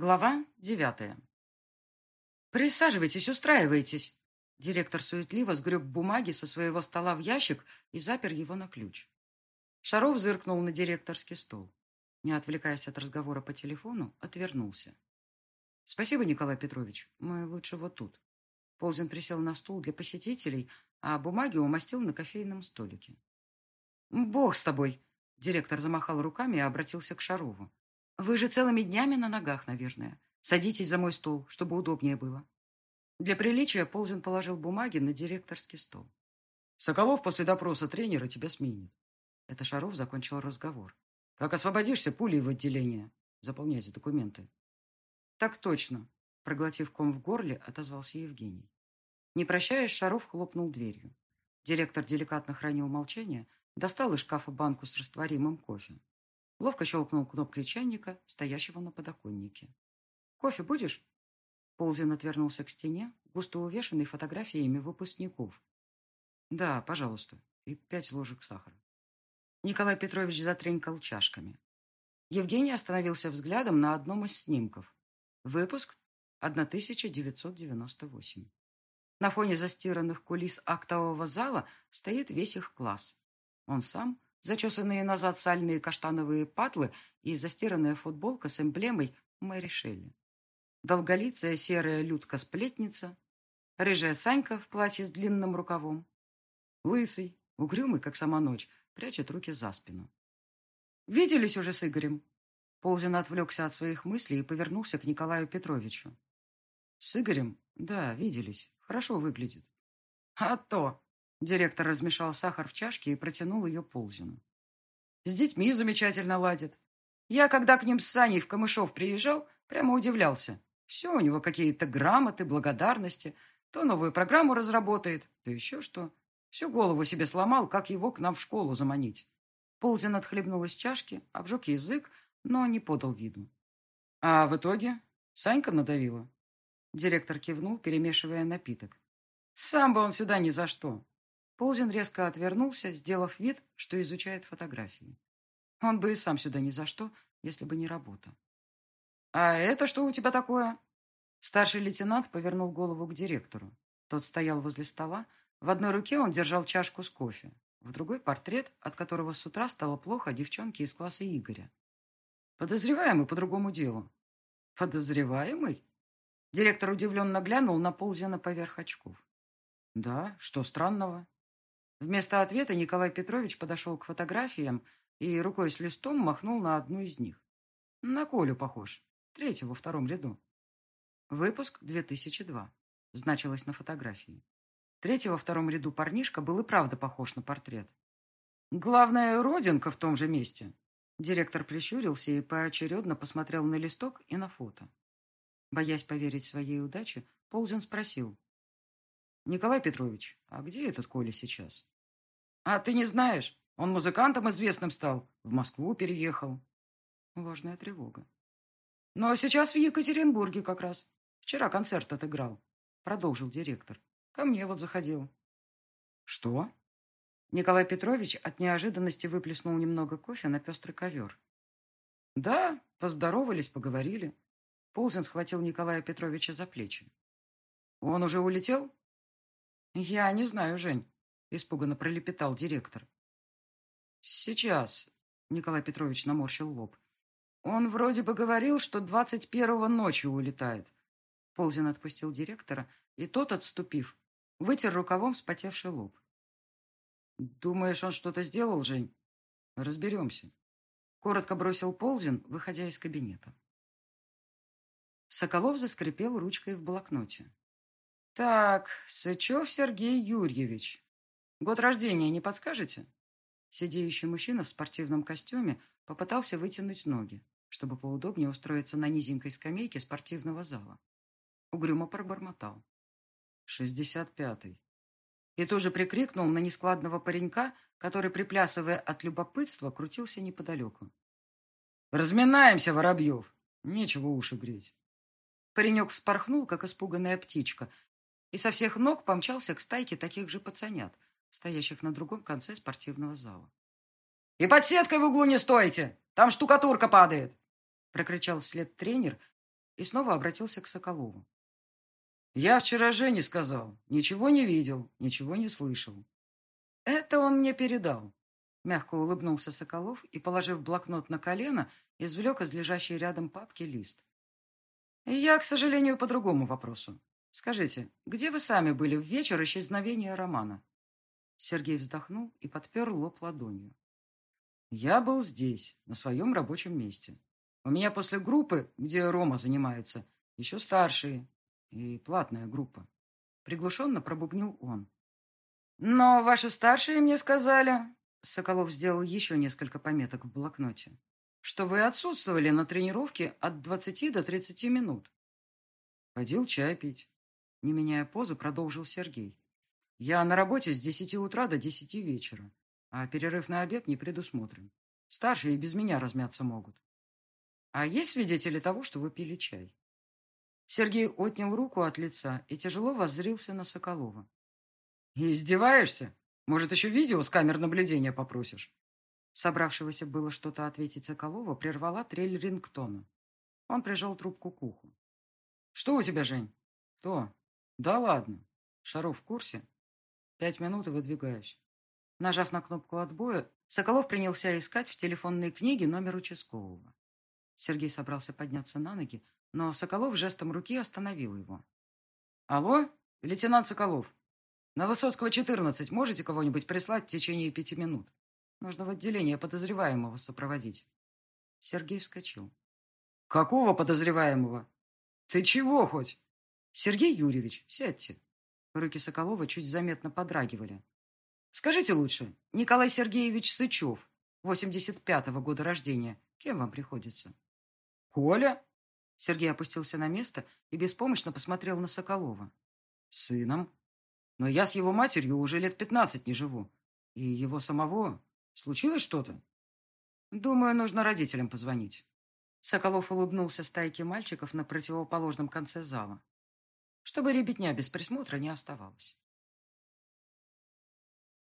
Глава девятая. «Присаживайтесь, устраивайтесь!» Директор суетливо сгреб бумаги со своего стола в ящик и запер его на ключ. Шаров зыркнул на директорский стол. Не отвлекаясь от разговора по телефону, отвернулся. «Спасибо, Николай Петрович. Мы лучше вот тут». Ползин присел на стул для посетителей, а бумаги умастил на кофейном столике. «Бог с тобой!» Директор замахал руками и обратился к Шарову. «Вы же целыми днями на ногах, наверное. Садитесь за мой стол, чтобы удобнее было». Для приличия Ползин положил бумаги на директорский стол. «Соколов после допроса тренера тебя сменит». Это Шаров закончил разговор. «Как освободишься, пулей в отделение. Заполняйте документы». «Так точно», — проглотив ком в горле, отозвался Евгений. Не прощаясь, Шаров хлопнул дверью. Директор деликатно хранил молчание, достал из шкафа банку с растворимым кофе. Ловко щелкнул кнопкой чайника, стоящего на подоконнике. «Кофе будешь?» Ползин отвернулся к стене, густо увешанной фотографиями выпускников. «Да, пожалуйста. И пять ложек сахара». Николай Петрович затренькал чашками. Евгений остановился взглядом на одном из снимков. Выпуск 1998. На фоне застиранных кулис актового зала стоит весь их класс. Он сам, зачесанные назад сальные каштановые патлы и застиранная футболка с эмблемой Мэри Шелли. Долголицая серая Людка-сплетница, рыжая Санька в платье с длинным рукавом, лысый, угрюмый, как сама ночь, прячет руки за спину. «Виделись уже с Игорем?» Ползин отвлекся от своих мыслей и повернулся к Николаю Петровичу. «С Игорем? Да, виделись. Хорошо выглядит». «А то!» Директор размешал сахар в чашке и протянул ее Ползину. «С детьми замечательно ладит. Я, когда к ним с Саней в Камышов приезжал, прямо удивлялся. Все у него какие-то грамоты, благодарности. То новую программу разработает, то еще что. Всю голову себе сломал, как его к нам в школу заманить». Ползин отхлебнул из чашки, обжег язык, но не подал виду. «А в итоге Санька надавила?» Директор кивнул, перемешивая напиток. «Сам бы он сюда ни за что. Ползин резко отвернулся, сделав вид, что изучает фотографии. Он бы и сам сюда ни за что, если бы не работа. «А это что у тебя такое?» Старший лейтенант повернул голову к директору. Тот стоял возле стола. В одной руке он держал чашку с кофе. В другой портрет, от которого с утра стало плохо девчонки из класса Игоря. «Подозреваемый по другому делу». «Подозреваемый?» Директор удивленно глянул на Ползина поверх очков. «Да, что странного?» Вместо ответа Николай Петрович подошел к фотографиям и рукой с листом махнул на одну из них. На Колю похож. Третий во втором ряду. Выпуск 2002. Значилось на фотографии. Третий во втором ряду парнишка был и правда похож на портрет. Главная родинка в том же месте. Директор прищурился и поочередно посмотрел на листок и на фото. Боясь поверить своей удаче, Ползин спросил. «Николай Петрович, а где этот Коля сейчас?» «А ты не знаешь? Он музыкантом известным стал. В Москву переехал». Важная тревога. «Но сейчас в Екатеринбурге как раз. Вчера концерт отыграл», — продолжил директор. «Ко мне вот заходил». «Что?» Николай Петрович от неожиданности выплеснул немного кофе на пестрый ковер. «Да, поздоровались, поговорили». Ползин схватил Николая Петровича за плечи. «Он уже улетел?» «Я не знаю, Жень», — испуганно пролепетал директор. «Сейчас», — Николай Петрович наморщил лоб. «Он вроде бы говорил, что двадцать первого ночью улетает». Ползин отпустил директора, и тот, отступив, вытер рукавом вспотевший лоб. «Думаешь, он что-то сделал, Жень? Разберемся». Коротко бросил Ползин, выходя из кабинета. Соколов заскрипел ручкой в блокноте. Так, Сычев Сергей Юрьевич. Год рождения не подскажете? Сидеющий мужчина в спортивном костюме попытался вытянуть ноги, чтобы поудобнее устроиться на низенькой скамейке спортивного зала. Угрюмо пробормотал. «Шестьдесят пятый». И тоже прикрикнул на нескладного паренька, который, приплясывая от любопытства, крутился неподалеку. «Разминаемся, Воробьев! Нечего уши греть!» Паренек вспорхнул, как испуганная птичка, и со всех ног помчался к стайке таких же пацанят, стоящих на другом конце спортивного зала. «И под сеткой в углу не стойте! Там штукатурка падает!» прокричал вслед тренер и снова обратился к Соколову. «Я вчера Жене сказал. Ничего не видел, ничего не слышал». «Это он мне передал», — мягко улыбнулся Соколов и, положив блокнот на колено, извлек из лежащей рядом папки лист. «Я, к сожалению, по другому вопросу. Скажите, где вы сами были в вечер исчезновения Романа?» Сергей вздохнул и подпер лоб ладонью. «Я был здесь, на своем рабочем месте. У меня после группы, где Рома занимается, еще старшие и платная группа. Приглушенно пробубнил он. Но ваши старшие мне сказали, Соколов сделал еще несколько пометок в блокноте, что вы отсутствовали на тренировке от 20 до 30 минут. Ходил чай пить. Не меняя позу, продолжил Сергей. Я на работе с 10 утра до 10 вечера, а перерыв на обед не предусмотрен. Старшие и без меня размяться могут. А есть свидетели того, что вы пили чай? Сергей отнял руку от лица и тяжело воззрился на Соколова. «Издеваешься? Может, еще видео с камер наблюдения попросишь?» Собравшегося было что-то ответить Соколова, прервала трель рингтона. Он прижал трубку к уху. «Что у тебя, Жень?» «Кто?» «Да ладно. Шаров в курсе?» «Пять минут и выдвигаюсь». Нажав на кнопку отбоя, Соколов принялся искать в телефонной книге номер участкового. Сергей собрался подняться на ноги, но Соколов жестом руки остановил его. «Алло, лейтенант Соколов. На Высоцкого, 14. Можете кого-нибудь прислать в течение пяти минут? Нужно в отделение подозреваемого сопроводить». Сергей вскочил. «Какого подозреваемого? Ты чего хоть?» «Сергей Юрьевич, сядьте». Руки Соколова чуть заметно подрагивали. «Скажите лучше, Николай Сергеевич Сычев, 85-го года рождения, кем вам приходится?» «Коля?» Сергей опустился на место и беспомощно посмотрел на Соколова. «Сыном. Но я с его матерью уже лет пятнадцать не живу. И его самого... Случилось что-то?» «Думаю, нужно родителям позвонить». Соколов улыбнулся стайке мальчиков на противоположном конце зала. Чтобы ребятня без присмотра не оставалось.